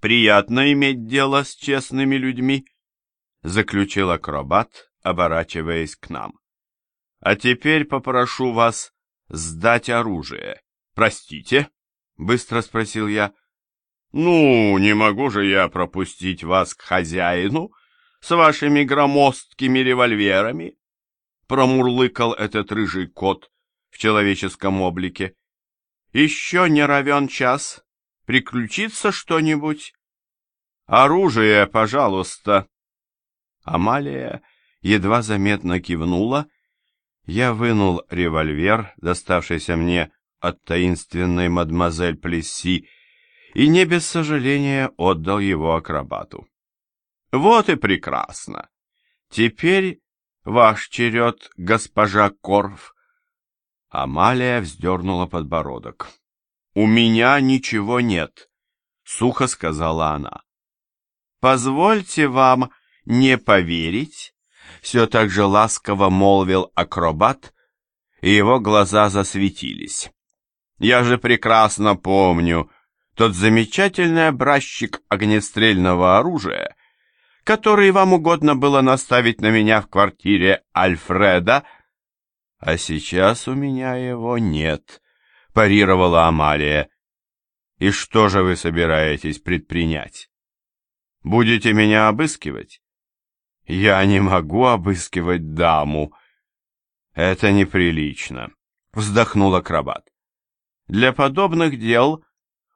приятно иметь дело с честными людьми, заключил акробат, оборачиваясь к нам. А теперь попрошу вас сдать оружие. Простите? Быстро спросил я. Ну, не могу же я пропустить вас к хозяину с вашими громоздкими револьверами, промурлыкал этот рыжий кот в человеческом облике. Еще не равен час. Приключится что-нибудь? Оружие, пожалуйста. Амалия едва заметно кивнула. Я вынул револьвер, доставшийся мне от таинственной мадемуазель Плесси, и не без сожаления отдал его акробату. Вот и прекрасно. Теперь ваш черед, госпожа Корф. Амалия вздернула подбородок. У меня ничего нет, сухо сказала она. Позвольте вам не поверить, все так же ласково молвил акробат, и его глаза засветились. Я же прекрасно помню тот замечательный образчик огнестрельного оружия, который вам угодно было наставить на меня в квартире Альфреда, а сейчас у меня его нет, парировала Амалия. И что же вы собираетесь предпринять? Будете меня обыскивать? Я не могу обыскивать даму. Это неприлично, вздохнул акробат. Для подобных дел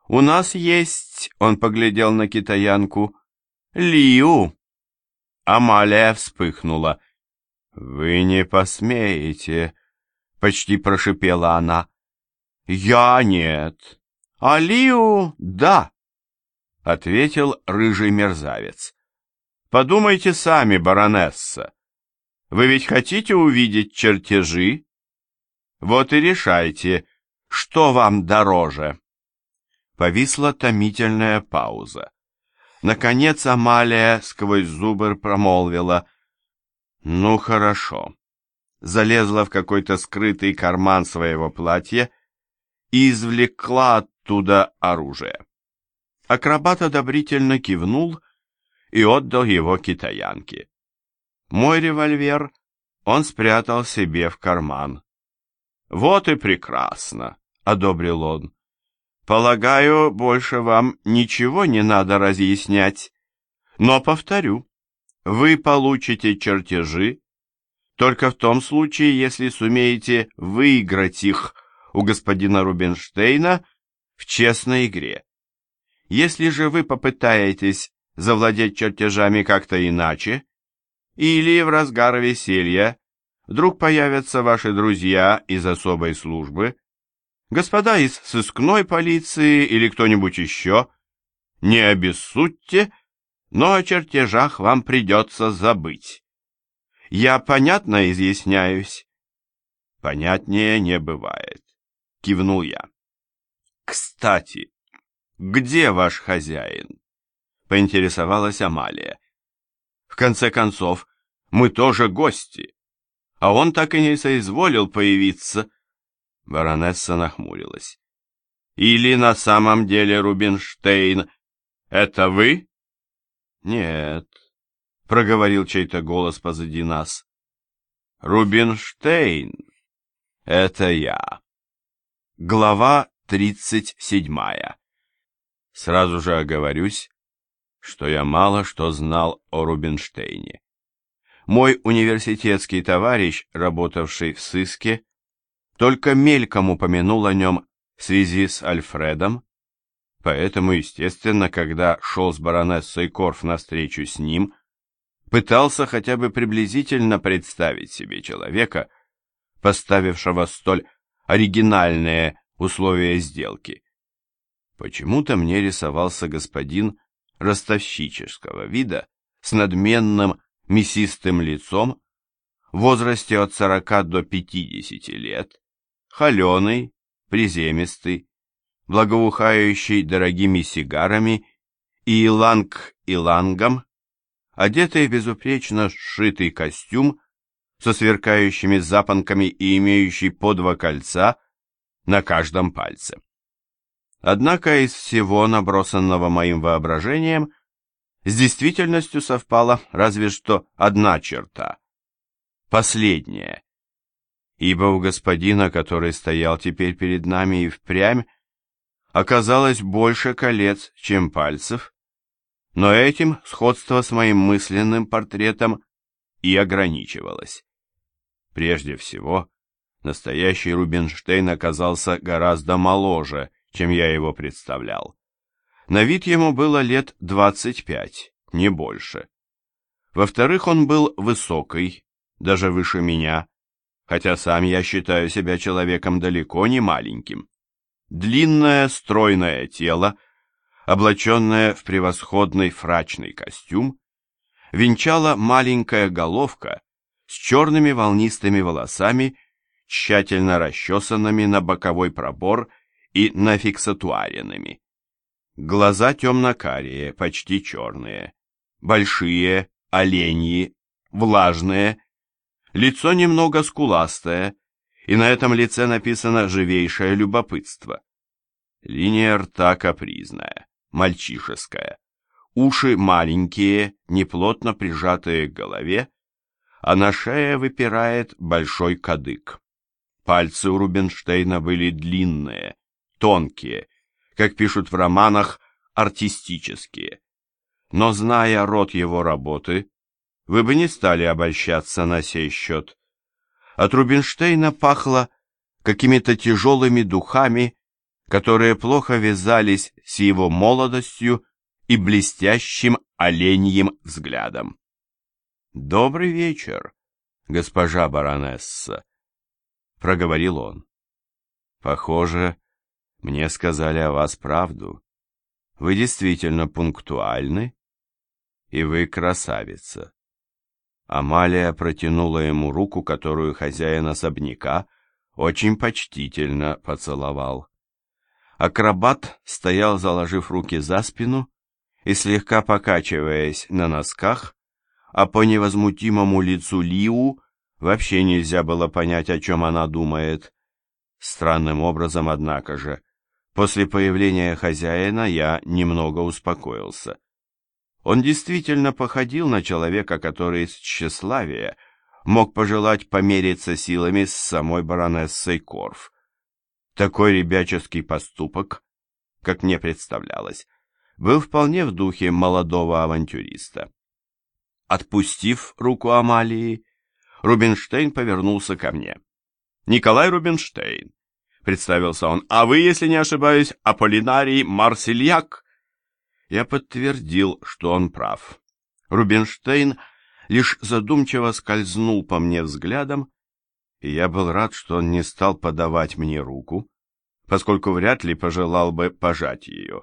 у нас есть, он поглядел на китаянку, Лиу. Амалия вспыхнула. Вы не посмеете, почти прошипела она. Я нет. А Лиу да, ответил рыжий мерзавец. Подумайте сами, баронесса. Вы ведь хотите увидеть чертежи? Вот и решайте, что вам дороже? Повисла томительная пауза. Наконец Амалия сквозь зубы промолвила. «Ну, хорошо». Залезла в какой-то скрытый карман своего платья и извлекла оттуда оружие. Акробат одобрительно кивнул и отдал его китаянке. Мой револьвер он спрятал себе в карман. «Вот и прекрасно!» — одобрил он. «Полагаю, больше вам ничего не надо разъяснять. Но, повторю, вы получите чертежи только в том случае, если сумеете выиграть их у господина Рубинштейна в честной игре. Если же вы попытаетесь завладеть чертежами как-то иначе, или в разгар веселья вдруг появятся ваши друзья из особой службы, господа из сыскной полиции или кто-нибудь еще, не обессудьте, но о чертежах вам придется забыть. Я понятно изъясняюсь? Понятнее не бывает, кивнул я. Кстати, где ваш хозяин? Поинтересовалась Амалия. В конце концов, мы тоже гости а он так и не соизволил появиться. Баронесса нахмурилась. Или на самом деле Рубинштейн — это вы? Нет, — проговорил чей-то голос позади нас. Рубинштейн — это я. Глава тридцать седьмая. Сразу же оговорюсь, что я мало что знал о Рубинштейне. Мой университетский товарищ, работавший в сыске, только мельком упомянул о нем в связи с Альфредом, поэтому, естественно, когда шел с баронессой Корф навстречу с ним, пытался хотя бы приблизительно представить себе человека, поставившего столь оригинальные условия сделки. Почему-то мне рисовался господин ростовщического вида с надменным мясистым лицом, в возрасте от 40 до 50 лет, холеный, приземистый, благоухающий дорогими сигарами и иланг-илангом, одетый в безупречно сшитый костюм со сверкающими запонками и имеющий по два кольца на каждом пальце. Однако из всего набросанного моим воображением с действительностью совпала разве что одна черта. Последняя. Ибо у господина, который стоял теперь перед нами и впрямь, оказалось больше колец, чем пальцев, но этим сходство с моим мысленным портретом и ограничивалось. Прежде всего, настоящий Рубинштейн оказался гораздо моложе, чем я его представлял. На вид ему было лет 25, не больше. Во-вторых, он был высокий, даже выше меня, хотя сам я считаю себя человеком далеко не маленьким. Длинное стройное тело, облаченное в превосходный фрачный костюм, венчала маленькая головка с черными волнистыми волосами, тщательно расчесанными на боковой пробор и нафиксатуаренными. Глаза темно-карие, почти черные, большие, оленьи, влажные, лицо немного скуластое, и на этом лице написано живейшее любопытство. Линия рта капризная, мальчишеская, уши маленькие, неплотно прижатые к голове, а на шее выпирает большой кадык. Пальцы у Рубинштейна были длинные, тонкие, как пишут в романах, артистические. Но зная род его работы, вы бы не стали обольщаться на сей счет. От Рубинштейна пахло какими-то тяжелыми духами, которые плохо вязались с его молодостью и блестящим оленьим взглядом. «Добрый вечер, госпожа баронесса», — проговорил он. «Похоже, мне сказали о вас правду. Вы действительно пунктуальны, и вы красавица». Амалия протянула ему руку, которую хозяин особняка очень почтительно поцеловал. Акробат стоял, заложив руки за спину и слегка покачиваясь на носках, а по невозмутимому лицу Лиу вообще нельзя было понять, о чем она думает. Странным образом, однако же, после появления хозяина я немного успокоился. Он действительно походил на человека, который из тщеславия мог пожелать помериться силами с самой баронессой Корф. Такой ребяческий поступок, как мне представлялось, был вполне в духе молодого авантюриста. Отпустив руку Амалии, Рубинштейн повернулся ко мне. «Николай Рубинштейн», — представился он, — «а вы, если не ошибаюсь, Аполлинарий Марсельяк?» Я подтвердил, что он прав. Рубинштейн лишь задумчиво скользнул по мне взглядом, и я был рад, что он не стал подавать мне руку, поскольку вряд ли пожелал бы пожать ее.